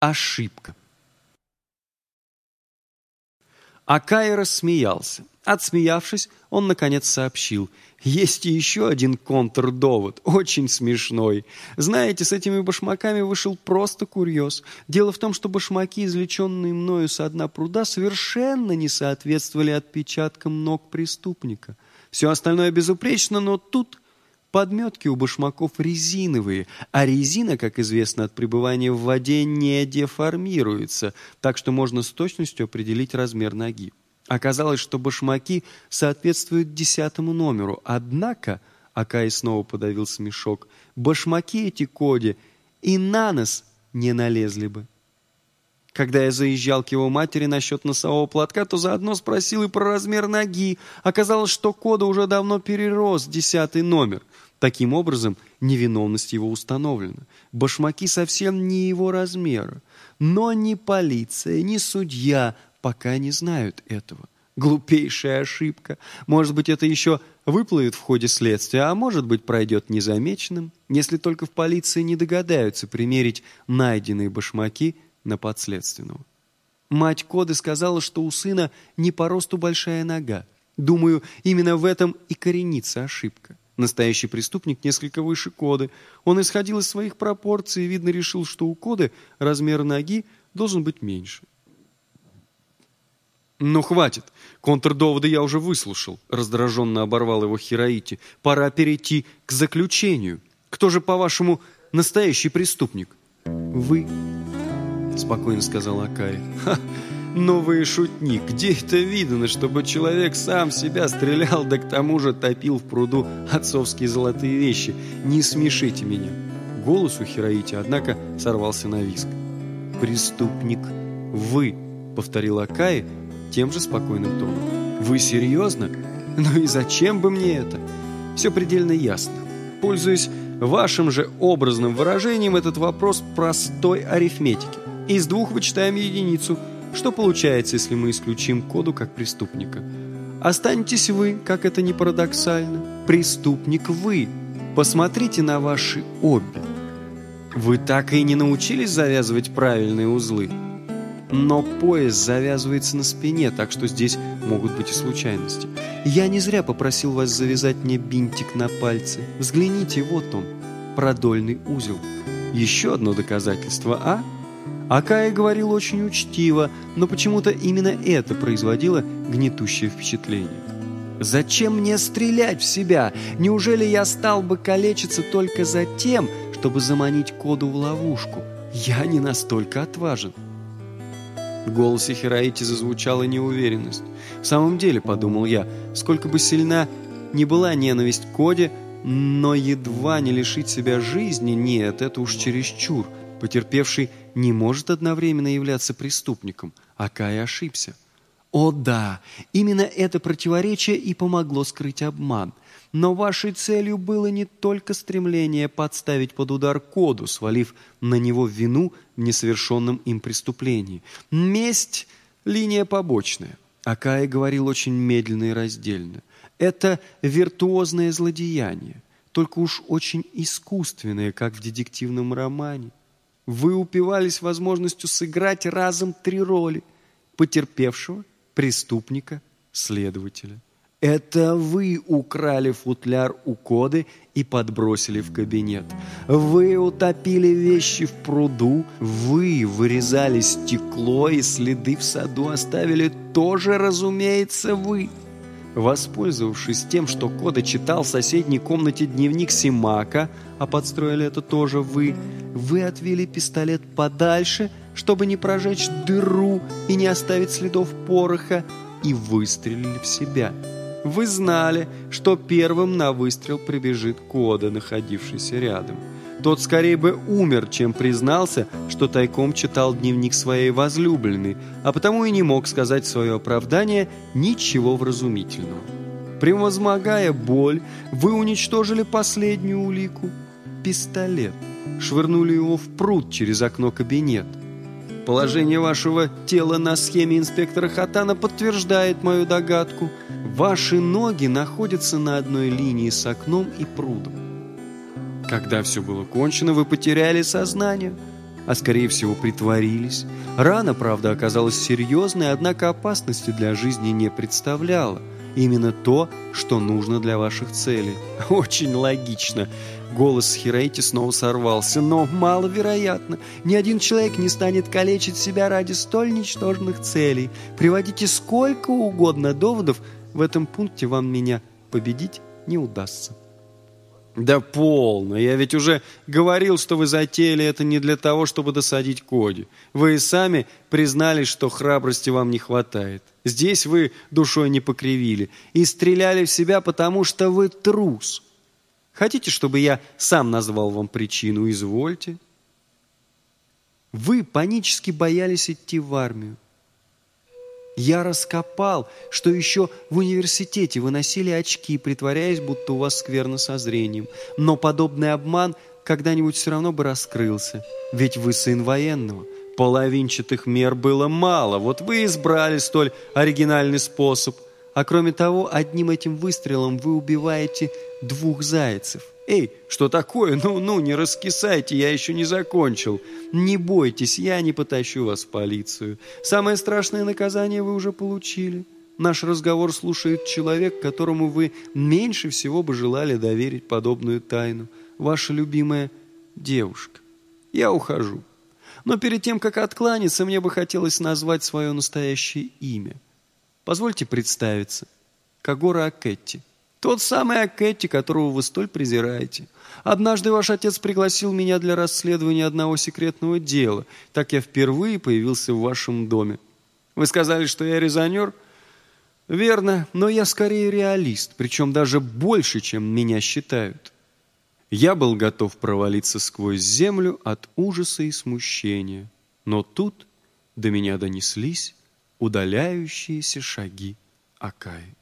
Ошибка. Акай рассмеялся. Отсмеявшись, он, наконец, сообщил. «Есть еще один контрдовод, очень смешной. Знаете, с этими башмаками вышел просто курьез. Дело в том, что башмаки, извлеченные мною со дна пруда, совершенно не соответствовали отпечаткам ног преступника. Все остальное безупречно, но тут Подметки у башмаков резиновые, а резина, как известно, от пребывания в воде не деформируется, так что можно с точностью определить размер ноги. Оказалось, что башмаки соответствуют десятому номеру, однако, Акай снова подавил смешок, башмаки эти Коди и на нос не налезли бы. Когда я заезжал к его матери насчет носового платка, то заодно спросил и про размер ноги. Оказалось, что Кода уже давно перерос десятый номер. Таким образом, невиновность его установлена. Башмаки совсем не его размера. Но ни полиция, ни судья пока не знают этого. Глупейшая ошибка. Может быть, это еще выплывет в ходе следствия, а может быть, пройдет незамеченным, если только в полиции не догадаются примерить найденные башмаки на подследственного. Мать Коды сказала, что у сына не по росту большая нога. Думаю, именно в этом и коренится ошибка. Настоящий преступник несколько выше Коды. Он исходил из своих пропорций и, видно, решил, что у Коды размер ноги должен быть меньше. «Ну, хватит. Контрдоводы я уже выслушал», — раздраженно оборвал его Хироити. «Пора перейти к заключению. Кто же, по-вашему, настоящий преступник?» «Вы», — спокойно сказал Акари. «Ха, новый шутник. Где это видно, чтобы человек сам себя стрелял, да к тому же топил в пруду отцовские золотые вещи? Не смешите меня». Голос у Хироити, однако, сорвался на виск. «Преступник. Вы», — повторил Акаи, — тем же спокойным тоном. «Вы серьезно? Ну и зачем бы мне это?» Все предельно ясно. Пользуясь вашим же образным выражением, этот вопрос простой арифметики. Из двух вычитаем единицу. Что получается, если мы исключим коду как преступника? Останетесь вы, как это ни парадоксально. Преступник вы. Посмотрите на ваши обе. Вы так и не научились завязывать правильные узлы? Но пояс завязывается на спине, так что здесь могут быть и случайности. Я не зря попросил вас завязать мне бинтик на пальце. Взгляните, вот он, продольный узел. Еще одно доказательство, а? Акая говорил очень учтиво, но почему-то именно это производило гнетущее впечатление. «Зачем мне стрелять в себя? Неужели я стал бы калечиться только за тем, чтобы заманить коду в ловушку? Я не настолько отважен». В голосе Хираити зазвучала неуверенность. В самом деле, подумал я, сколько бы сильна не была ненависть к Коде, но едва не лишить себя жизни, нет, это уж чересчур. Потерпевший не может одновременно являться преступником, а Кай ошибся. О да, именно это противоречие и помогло скрыть обман – но вашей целью было не только стремление подставить под удар коду, свалив на него вину в несовершенном им преступлении. Месть – линия побочная. Акая говорил очень медленно и раздельно. Это виртуозное злодеяние, только уж очень искусственное, как в детективном романе. Вы упивались возможностью сыграть разом три роли – потерпевшего, преступника, следователя. Это вы украли футляр у Коды и подбросили в кабинет. Вы утопили вещи в пруду, вы вырезали стекло и следы в саду оставили тоже, разумеется, вы. Воспользовавшись тем, что Кода читал в соседней комнате дневник Симака, а подстроили это тоже вы, вы отвели пистолет подальше, чтобы не прожечь дыру и не оставить следов пороха, и выстрелили в себя. Вы знали, что первым на выстрел прибежит Кода, находившийся рядом. Тот скорее бы умер, чем признался, что тайком читал дневник своей возлюбленной, а потому и не мог сказать свое оправдание ничего вразумительного. Превозмогая боль, вы уничтожили последнюю улику – пистолет. Швырнули его в пруд через окно кабинета. Положение вашего тела на схеме инспектора Хатана подтверждает мою догадку. Ваши ноги находятся на одной линии с окном и прудом. Когда все было кончено, вы потеряли сознание. а скорее всего притворились. Рана, правда, оказалась серьезной, однако опасности для жизни не представляла. Именно то, что нужно для ваших целей. Очень логично. Голос Хирейти снова сорвался, но маловероятно. Ни один человек не станет калечить себя ради столь ничтожных целей. Приводите сколько угодно доводов, в этом пункте вам меня победить не удастся. Да полно. Я ведь уже говорил, что вы затеяли это не для того, чтобы досадить Коди. Вы и сами признались, что храбрости вам не хватает. Здесь вы душой не покривили и стреляли в себя, потому что вы трус. Хотите, чтобы я сам назвал вам причину? Извольте. Вы панически боялись идти в армию. Я раскопал, что еще в университете вы носили очки, притворяясь, будто у вас скверно со зрением. Но подобный обман когда-нибудь все равно бы раскрылся. Ведь вы сын военного. Половинчатых мер было мало. Вот вы избрали столь оригинальный способ. А кроме того, одним этим выстрелом вы убиваете двух зайцев – «Эй, что такое? Ну-ну, не раскисайте, я еще не закончил. Не бойтесь, я не потащу вас в полицию. Самое страшное наказание вы уже получили. Наш разговор слушает человек, которому вы меньше всего бы желали доверить подобную тайну. Ваша любимая девушка. Я ухожу. Но перед тем, как откланяться, мне бы хотелось назвать свое настоящее имя. Позвольте представиться. Кагора Акетти. Тот самый Акетти, которого вы столь презираете. Однажды ваш отец пригласил меня для расследования одного секретного дела. Так я впервые появился в вашем доме. Вы сказали, что я резонер? Верно, но я скорее реалист, причем даже больше, чем меня считают. Я был готов провалиться сквозь землю от ужаса и смущения. Но тут до меня донеслись удаляющиеся шаги Акаи.